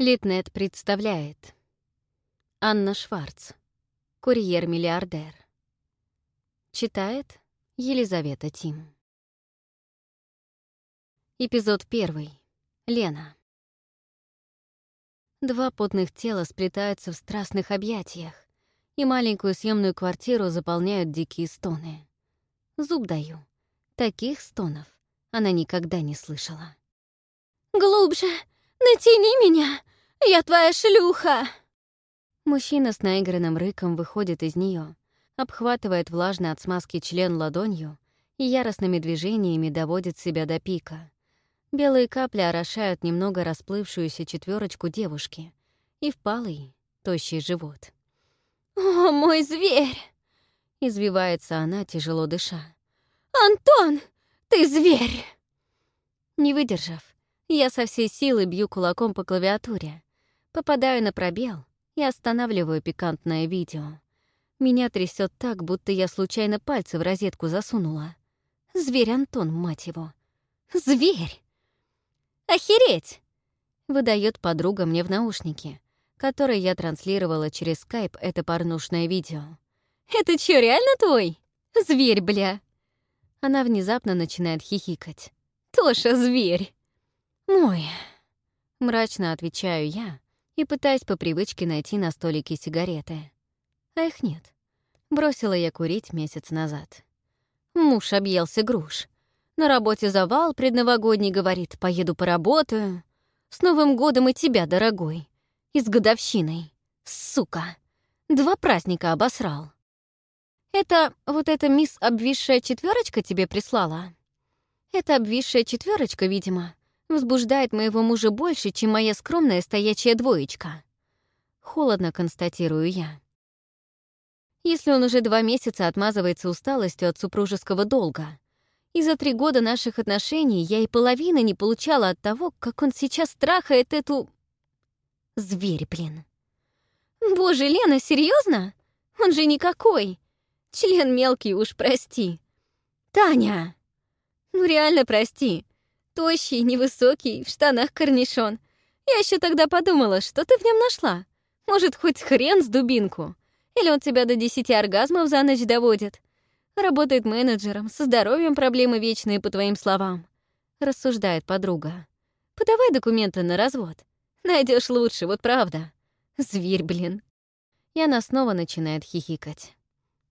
Литнет представляет Анна Шварц, курьер-миллиардер. Читает Елизавета Тим. Эпизод первый. Лена. Два потных тела сплетаются в страстных объятиях, и маленькую съемную квартиру заполняют дикие стоны. Зуб даю. Таких стонов она никогда не слышала. «Глубже! Натяни меня! Я твоя шлюха!» Мужчина с наигранным рыком выходит из нее, обхватывает влажный от смазки член ладонью и яростными движениями доводит себя до пика. Белые капли орошают немного расплывшуюся четверочку девушки и впалый, тощий живот. «О, мой зверь!» — извивается она, тяжело дыша. «Антон, ты зверь!» Не выдержав, я со всей силы бью кулаком по клавиатуре, попадаю на пробел и останавливаю пикантное видео. Меня трясет так, будто я случайно пальцы в розетку засунула. Зверь Антон, мать его. Зверь! Охереть! Выдает подруга мне в наушнике, которые я транслировала через скайп это порнушное видео. «Это чё, реально твой? Зверь, бля!» Она внезапно начинает хихикать. «Тоша, зверь!» «Мой!» Мрачно отвечаю я и пытаюсь по привычке найти на столике сигареты. А их нет. Бросила я курить месяц назад. Муж объелся груш. На работе завал предновогодний, говорит, поеду поработаю. С Новым годом и тебя, дорогой. И с годовщиной. Сука. Два праздника обосрал. Это вот эта мисс обвисшая четверочка тебе прислала? Эта обвисшая четверочка, видимо, возбуждает моего мужа больше, чем моя скромная стоячая двоечка. Холодно констатирую я. Если он уже два месяца отмазывается усталостью от супружеского долга, и за три года наших отношений я и половины не получала от того, как он сейчас трахает эту... Зверь, блин. Боже, Лена, серьезно? Он же никакой. Член мелкий уж, прости. Таня! Ну реально прости. Тощий, невысокий, в штанах корнишон. Я еще тогда подумала, что ты в нем нашла. Может, хоть хрен с дубинку. Или он тебя до десяти оргазмов за ночь доводит. Работает менеджером, со здоровьем проблемы вечные, по твоим словам. Рассуждает подруга. Подавай документы на развод. Найдешь лучше, вот правда. Зверь, блин. И она снова начинает хихикать.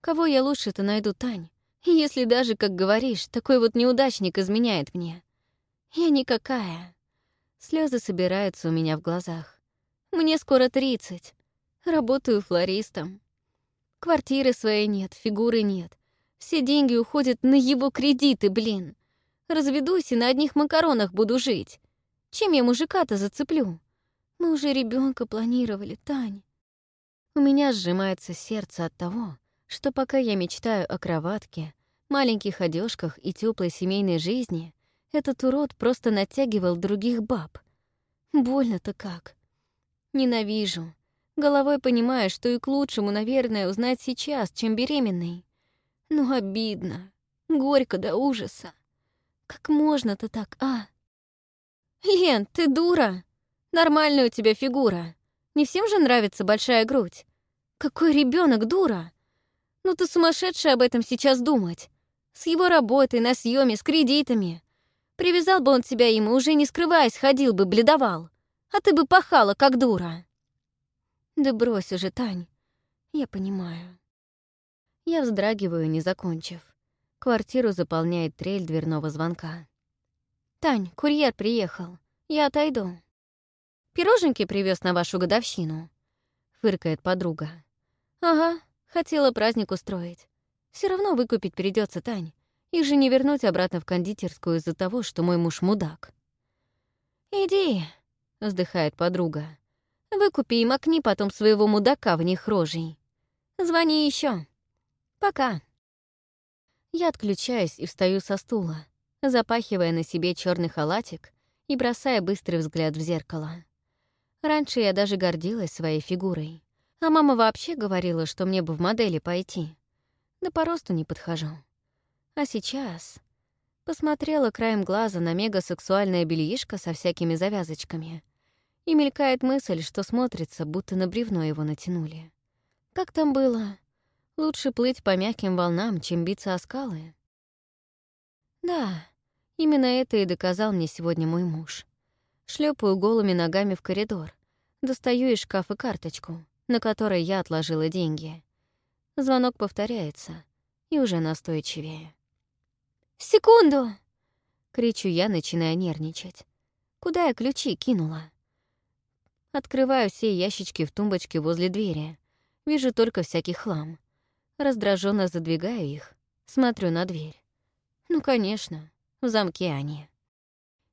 Кого я лучше-то найду, Тань? Если даже, как говоришь, такой вот неудачник изменяет мне. Я никакая. Слезы собираются у меня в глазах. Мне скоро тридцать. Работаю флористом. Квартиры своей нет, фигуры нет. Все деньги уходят на его кредиты, блин. Разведусь и на одних макаронах буду жить. Чем я мужика-то зацеплю? Мы уже ребенка планировали, Тань. У меня сжимается сердце от того, что пока я мечтаю о кроватке, маленьких одежках и теплой семейной жизни, этот урод просто натягивал других баб. Больно-то как. Ненавижу. Головой понимаю, что и к лучшему, наверное, узнать сейчас, чем беременный. Но обидно. Горько до ужаса. Как можно-то так, а? Лен, ты дура. Нормальная у тебя фигура. Не всем же нравится большая грудь. Какой ребенок дура? Ну ты сумасшедшая об этом сейчас думать. С его работой, на съеме, с кредитами. Привязал бы он тебя ему, уже не скрываясь, ходил бы, бледовал. А ты бы пахала, как дура. Да брось уже, Тань. Я понимаю. Я вздрагиваю, не закончив. Квартиру заполняет трель дверного звонка. «Тань, курьер приехал. Я отойду». «Пироженки привез на вашу годовщину», — фыркает подруга. «Ага, хотела праздник устроить. Все равно выкупить придется, Тань. Их же не вернуть обратно в кондитерскую из-за того, что мой муж мудак. «Иди», — вздыхает подруга. «Выкупи и макни потом своего мудака в них рожей. Звони еще. Пока». Я отключаюсь и встаю со стула, запахивая на себе черный халатик и бросая быстрый взгляд в зеркало. Раньше я даже гордилась своей фигурой, а мама вообще говорила, что мне бы в модели пойти. Да по росту не подхожу. А сейчас посмотрела краем глаза на мегасексуальное бельишко со всякими завязочками И мелькает мысль, что смотрится, будто на бревно его натянули. Как там было? Лучше плыть по мягким волнам, чем биться о скалы? Да, именно это и доказал мне сегодня мой муж. Шлепаю голыми ногами в коридор, достаю из шкафа карточку, на которой я отложила деньги. Звонок повторяется, и уже настойчивее. «Секунду!» — кричу я, начиная нервничать. Куда я ключи кинула? Открываю все ящички в тумбочке возле двери. Вижу только всякий хлам. Раздраженно задвигаю их, смотрю на дверь. Ну, конечно, в замке они.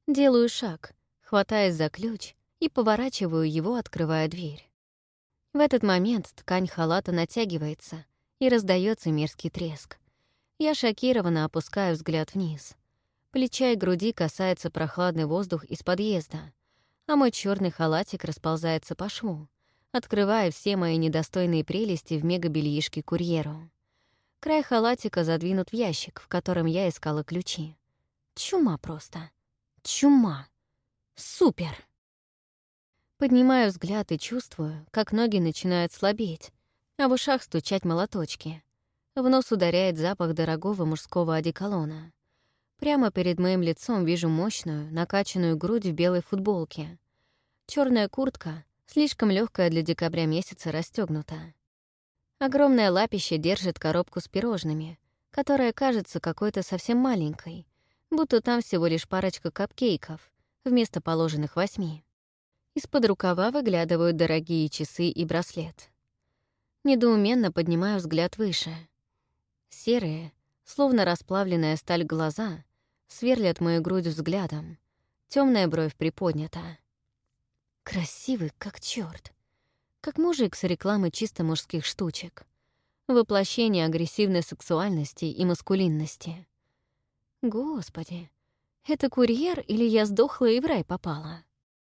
Делаю шаг, хватаясь за ключ и поворачиваю его, открывая дверь. В этот момент ткань халата натягивается, и раздается мерзкий треск. Я шокированно опускаю взгляд вниз. Плеча и груди касается прохладный воздух из подъезда, а мой черный халатик расползается по шву, открывая все мои недостойные прелести в мегабельишке курьеру. Край халатика задвинут в ящик, в котором я искала ключи. Чума просто. Чума. Супер! Поднимаю взгляд и чувствую, как ноги начинают слабеть, а в ушах стучать молоточки. В нос ударяет запах дорогого мужского одеколона. Прямо перед моим лицом вижу мощную, накачанную грудь в белой футболке. Черная куртка, слишком легкая для декабря месяца, расстегнута. Огромное лапище держит коробку с пирожными, которая кажется какой-то совсем маленькой, будто там всего лишь парочка капкейков вместо положенных восьми. Из-под рукава выглядывают дорогие часы и браслет. Недоуменно поднимаю взгляд выше. Серые, словно расплавленная сталь глаза, сверлят мою грудь взглядом. Темная бровь приподнята. Красивый, как черт, Как мужик с рекламы чисто мужских штучек. Воплощение агрессивной сексуальности и маскулинности. Господи, это курьер или я сдохла и в рай попала?